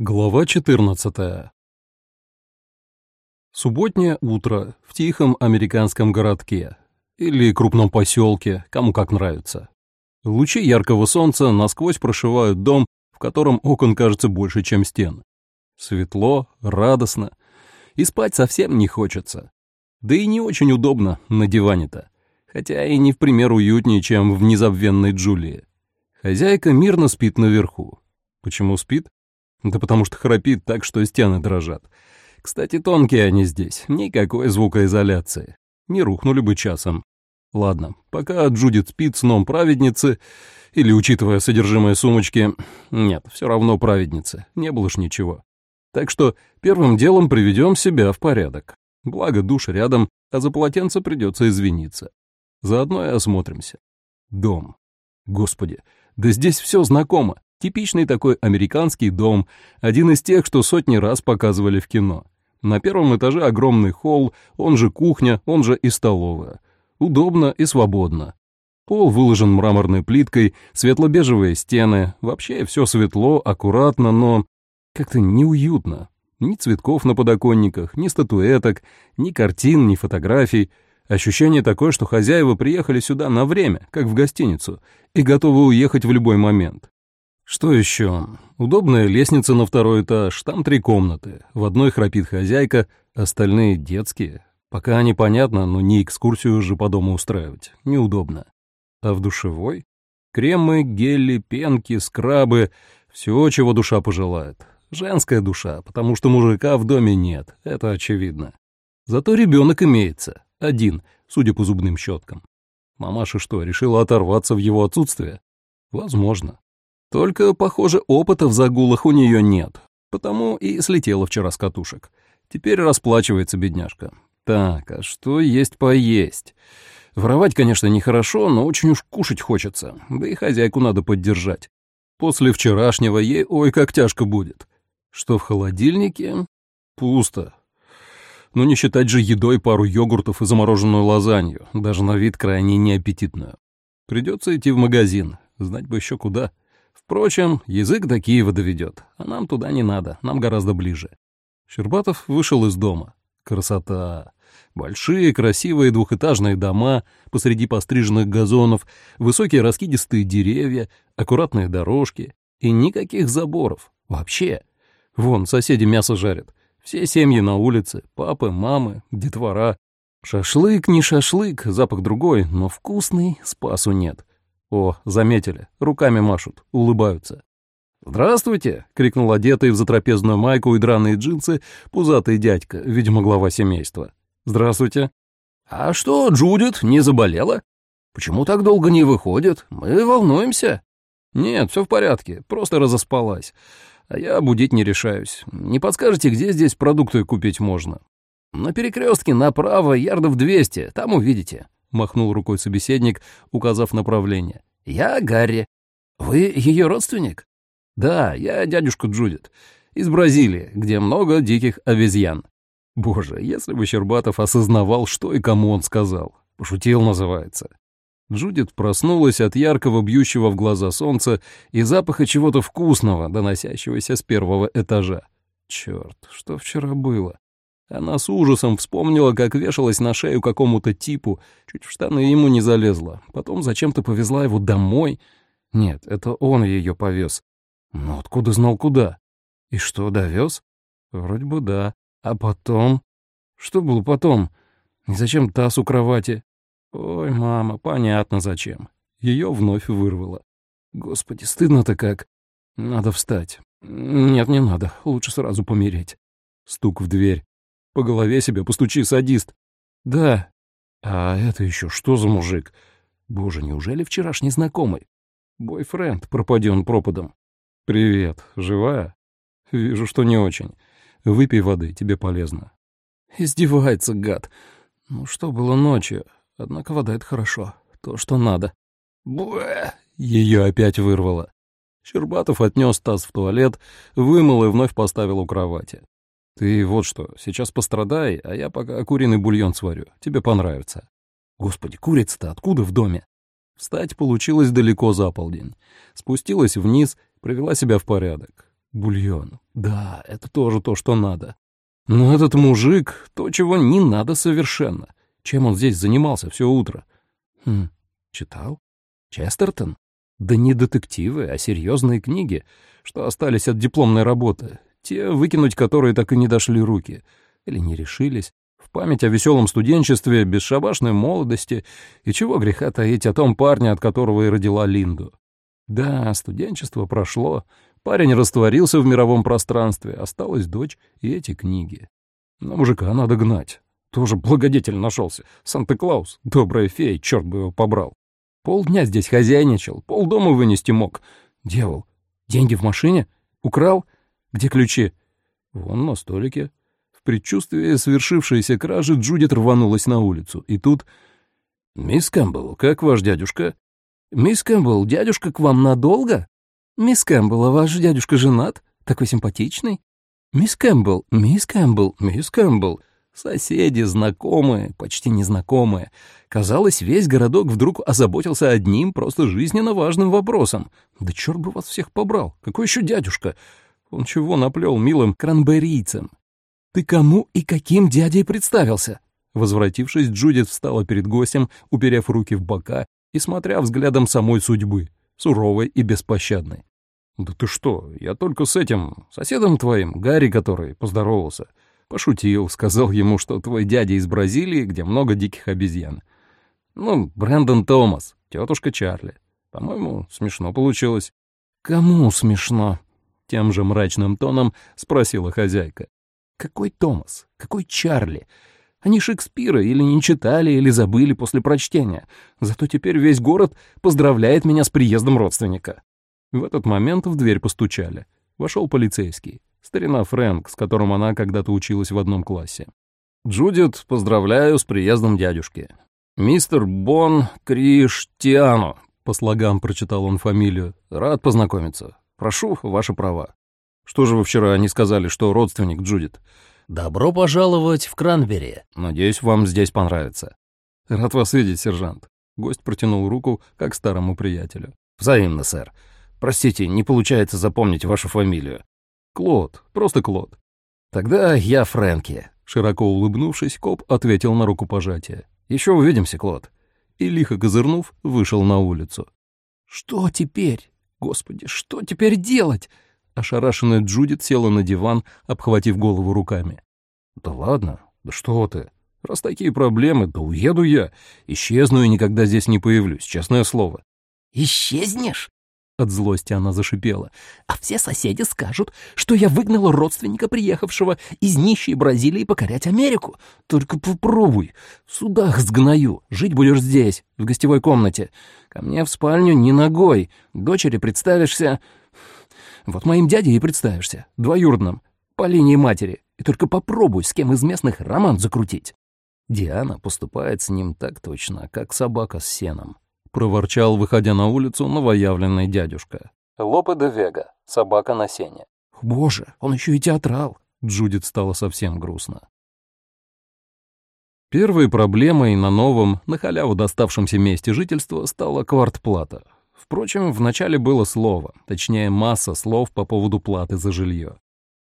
Глава 14 Субботнее утро в тихом американском городке или крупном поселке, кому как нравится. Лучи яркого солнца насквозь прошивают дом, в котором окон кажется больше, чем стен. Светло, радостно, и спать совсем не хочется. Да и не очень удобно на диване-то, хотя и не в пример уютнее, чем в незабвенной Джулии. Хозяйка мирно спит наверху. Почему спит? Да потому что храпит так, что стены дрожат. Кстати, тонкие они здесь, никакой звукоизоляции. Не рухнули бы часом. Ладно, пока Джудит спит сном праведницы, или, учитывая содержимое сумочки, нет, все равно праведницы, не было ж ничего. Так что первым делом приведем себя в порядок. Благо душ рядом, а за полотенце придется извиниться. Заодно и осмотримся. Дом. Господи, да здесь все знакомо. Типичный такой американский дом, один из тех, что сотни раз показывали в кино. На первом этаже огромный холл, он же кухня, он же и столовая. Удобно и свободно. Пол выложен мраморной плиткой, светло-бежевые стены, вообще все светло, аккуратно, но как-то неуютно. Ни цветков на подоконниках, ни статуэток, ни картин, ни фотографий. Ощущение такое, что хозяева приехали сюда на время, как в гостиницу, и готовы уехать в любой момент. Что еще? Удобная лестница на второй этаж, там три комнаты. В одной храпит хозяйка, остальные детские. Пока непонятно, но не экскурсию же по дому устраивать. Неудобно. А в душевой? Кремы, гели, пенки, скрабы. Все, чего душа пожелает. Женская душа, потому что мужика в доме нет, это очевидно. Зато ребенок имеется. Один, судя по зубным щеткам. Мамаша что, решила оторваться в его отсутствие? Возможно. Только, похоже, опыта в загулах у нее нет, потому и слетела вчера с катушек. Теперь расплачивается бедняжка. Так, а что есть поесть? Воровать, конечно, нехорошо, но очень уж кушать хочется, да и хозяйку надо поддержать. После вчерашнего ей ой как тяжко будет. Что в холодильнике? Пусто. Но не считать же едой пару йогуртов и замороженную лазанью, даже на вид крайне неаппетитную. Придется идти в магазин, знать бы еще куда. Впрочем, язык до Киева доведет, а нам туда не надо, нам гораздо ближе. Щербатов вышел из дома. Красота! Большие, красивые двухэтажные дома посреди постриженных газонов, высокие раскидистые деревья, аккуратные дорожки и никаких заборов. Вообще. Вон, соседи мясо жарят. Все семьи на улице, папы, мамы, детвора. Шашлык не шашлык, запах другой, но вкусный, спасу нет. О, заметили, руками машут, улыбаются. «Здравствуйте!» — крикнул одетый в затрапезную майку и драные джинсы пузатый дядька, видимо, глава семейства. «Здравствуйте!» «А что, Джудит не заболела? Почему так долго не выходит? Мы волнуемся». «Нет, все в порядке, просто разоспалась. А я будить не решаюсь. Не подскажете, где здесь продукты купить можно?» «На перекрестке направо, ярдов 200, там увидите». — махнул рукой собеседник, указав направление. «Я Гарри. Вы ее родственник?» «Да, я дядюшка Джудит. Из Бразилии, где много диких обезьян». Боже, если бы Щербатов осознавал, что и кому он сказал. Пошутил, называется. Джудит проснулась от яркого бьющего в глаза солнца и запаха чего-то вкусного, доносящегося с первого этажа. Черт, что вчера было? Она с ужасом вспомнила, как вешалась на шею какому-то типу, чуть в штаны ему не залезла. Потом зачем-то повезла его домой. Нет, это он ее повез. Но откуда знал куда? И что, довез? Вроде бы да. А потом? Что было потом? И зачем таз у кровати? Ой, мама, понятно зачем. Ее вновь вырвало. Господи, стыдно-то как. Надо встать. Нет, не надо, лучше сразу помереть. Стук в дверь. По голове себе постучи, садист. Да. А это еще что за мужик? Боже, неужели вчерашний знакомый? Бойфренд, пропади он пропадом. Привет, живая? Вижу, что не очень. Выпей воды, тебе полезно. Издевается, гад. Ну что было ночью? Однако вода — это хорошо. То, что надо. Буэ! Ее опять вырвало. Щербатов отнес таз в туалет, вымыл и вновь поставил у кровати. Ты вот что, сейчас пострадай, а я пока куриный бульон сварю. Тебе понравится. Господи, курица-то откуда в доме? Встать получилось далеко за полдень. Спустилась вниз, привела себя в порядок. Бульон. Да, это тоже то, что надо. Но этот мужик — то, чего не надо совершенно. Чем он здесь занимался все утро? Хм, читал? Честертон? Да не детективы, а серьезные книги, что остались от дипломной работы. Те, выкинуть которые так и не дошли руки. Или не решились. В память о веселом студенчестве, бесшабашной молодости и чего греха таить о том парне, от которого и родила Линду. Да, студенчество прошло, парень растворился в мировом пространстве, осталась дочь и эти книги. Но мужика надо гнать. Тоже благодетель нашелся. Санта-Клаус, добрая фея, черт бы его побрал. Полдня здесь хозяйничал, полдома вынести мог. Дьявол, деньги в машине? Украл? Где ключи? Вон на столике. В предчувствии совершившейся кражи Джудит рванулась на улицу. И тут... «Мисс Кэмпбелл, как ваш дядюшка?» «Мисс Кэмпбелл, дядюшка к вам надолго?» «Мисс Кэмпбелл, а ваш дядюшка женат? Такой симпатичный?» «Мисс Кэмпбелл, мисс Кэмпбелл, мисс Кэмпбелл». Соседи, знакомые, почти незнакомые. Казалось, весь городок вдруг озаботился одним просто жизненно важным вопросом. Да черт бы вас всех побрал! Какой еще дядюшка? Он чего наплел милым кранберийцам? Ты кому и каким дядей представился? Возвратившись, Джудит встала перед гостем, уперев руки в бока и смотря взглядом самой судьбы, суровой и беспощадной. «Да ты что, я только с этим, соседом твоим, Гарри который, поздоровался. Пошутил, сказал ему, что твой дядя из Бразилии, где много диких обезьян. Ну, Брэндон Томас, тетушка Чарли. По-моему, смешно получилось». «Кому смешно?» — тем же мрачным тоном спросила хозяйка. «Какой Томас? Какой Чарли? Они Шекспира или не читали, или забыли после прочтения. Зато теперь весь город поздравляет меня с приездом родственника». В этот момент в дверь постучали. Вошел полицейский. Старина Фрэнк, с которым она когда-то училась в одном классе. «Джудит, поздравляю с приездом дядюшки. Мистер Бон Криштиано», по слогам прочитал он фамилию. «Рад познакомиться. Прошу, ваши права». «Что же вы вчера не сказали, что родственник Джудит?» «Добро пожаловать в Кранбери». «Надеюсь, вам здесь понравится». «Рад вас видеть, сержант». Гость протянул руку, как старому приятелю. «Взаимно, сэр. Простите, не получается запомнить вашу фамилию». «Клод, просто Клод». «Тогда я Фрэнки». Широко улыбнувшись, коп ответил на рукопожатие. «Еще увидимся, Клод». И, лихо козырнув, вышел на улицу. «Что теперь? Господи, что теперь делать?» Ошарашенная Джудит села на диван, обхватив голову руками. «Да ладно, да что ты? Раз такие проблемы, да уеду я. Исчезну и никогда здесь не появлюсь, честное слово». «Исчезнешь?» От злости она зашипела. «А все соседи скажут, что я выгнала родственника, приехавшего из нищей Бразилии покорять Америку. Только попробуй. В судах сгною. Жить будешь здесь, в гостевой комнате. Ко мне в спальню ни ногой. Дочери представишься... Вот моим дядей и представишься, двоюродным, по линии матери, и только попробуй с кем из местных роман закрутить. Диана поступает с ним так точно, как собака с сеном. Проворчал, выходя на улицу, новоявленный дядюшка. Лопе де Вега, собака на сене. Боже, он еще и театрал. Джудит стало совсем грустно. Первой проблемой на новом, на халяву доставшемся месте жительства стала квартплата. Впрочем, вначале было слово, точнее масса слов по поводу платы за жилье.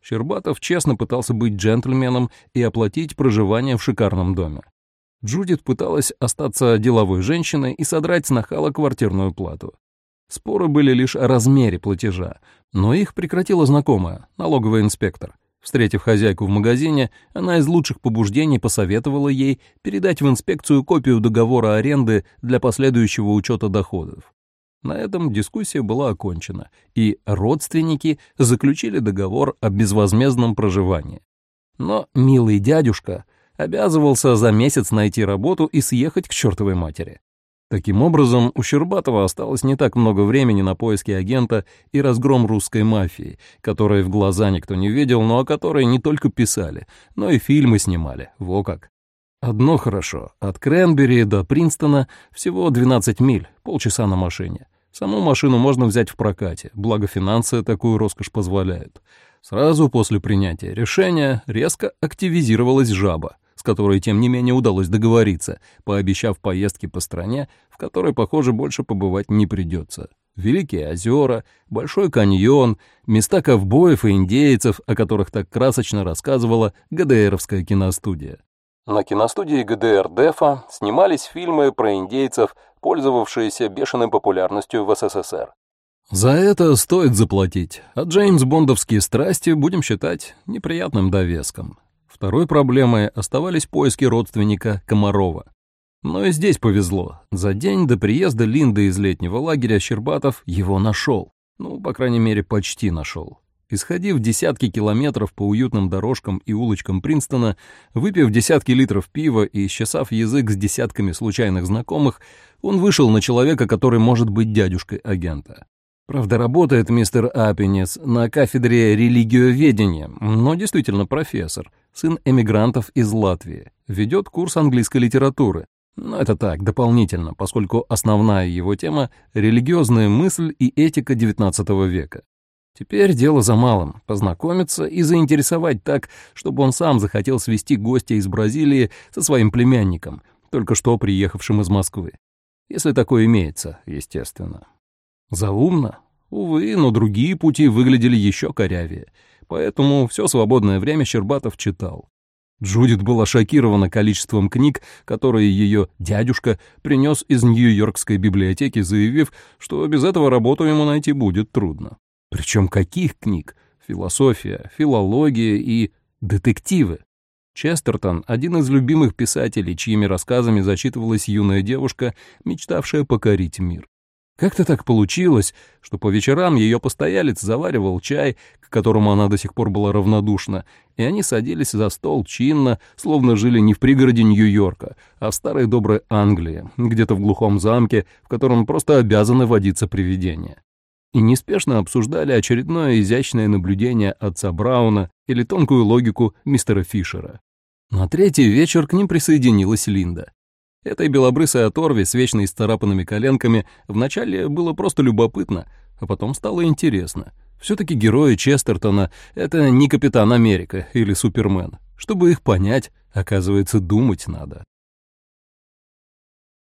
Щербатов честно пытался быть джентльменом и оплатить проживание в шикарном доме. Джудит пыталась остаться деловой женщиной и содрать с нахала квартирную плату. Споры были лишь о размере платежа, но их прекратила знакомая, налоговый инспектор. Встретив хозяйку в магазине, она из лучших побуждений посоветовала ей передать в инспекцию копию договора аренды для последующего учета доходов. На этом дискуссия была окончена, и родственники заключили договор о безвозмездном проживании. Но милый дядюшка обязывался за месяц найти работу и съехать к чертовой матери. Таким образом, у Щербатова осталось не так много времени на поиски агента и разгром русской мафии, которой в глаза никто не видел, но о которой не только писали, но и фильмы снимали, во как. Одно хорошо, от Кренбери до Принстона всего 12 миль, полчаса на машине. Саму машину можно взять в прокате, благо финансы такую роскошь позволяют. Сразу после принятия решения резко активизировалась жаба, которой, тем не менее, удалось договориться, пообещав поездки по стране, в которой, похоже, больше побывать не придется. Великие озера, Большой каньон, места ковбоев и индейцев, о которых так красочно рассказывала ГДРовская киностудия. На киностудии ГДР «Дефа» снимались фильмы про индейцев, пользовавшиеся бешеной популярностью в СССР. За это стоит заплатить, а Джеймс Бондовские страсти будем считать неприятным довеском. Второй проблемой оставались поиски родственника Комарова. Но и здесь повезло. За день до приезда Линды из летнего лагеря Щербатов его нашел. Ну, по крайней мере, почти нашел. Исходив десятки километров по уютным дорожкам и улочкам Принстона, выпив десятки литров пива и исчесав язык с десятками случайных знакомых, он вышел на человека, который может быть дядюшкой агента. Правда, работает мистер Апенец на кафедре религиоведения, но действительно профессор, сын эмигрантов из Латвии, ведет курс английской литературы. Но это так, дополнительно, поскольку основная его тема — религиозная мысль и этика XIX века. Теперь дело за малым — познакомиться и заинтересовать так, чтобы он сам захотел свести гостя из Бразилии со своим племянником, только что приехавшим из Москвы. Если такое имеется, естественно. Заумно? Увы, но другие пути выглядели еще корявее, поэтому все свободное время Щербатов читал. Джудит была шокирована количеством книг, которые ее дядюшка принес из Нью-Йоркской библиотеки, заявив, что без этого работу ему найти будет трудно. Причем каких книг? Философия, филология и детективы. Честертон — один из любимых писателей, чьими рассказами зачитывалась юная девушка, мечтавшая покорить мир. Как-то так получилось, что по вечерам ее постоялец заваривал чай, к которому она до сих пор была равнодушна, и они садились за стол чинно, словно жили не в пригороде Нью-Йорка, а в старой доброй Англии, где-то в глухом замке, в котором просто обязаны водиться привидения. И неспешно обсуждали очередное изящное наблюдение отца Брауна или тонкую логику мистера Фишера. На третий вечер к ним присоединилась Линда. Этой белобрысой оторве с вечно исцарапанными коленками вначале было просто любопытно, а потом стало интересно. Все-таки герои Честертона — это не Капитан Америка или Супермен. Чтобы их понять, оказывается, думать надо.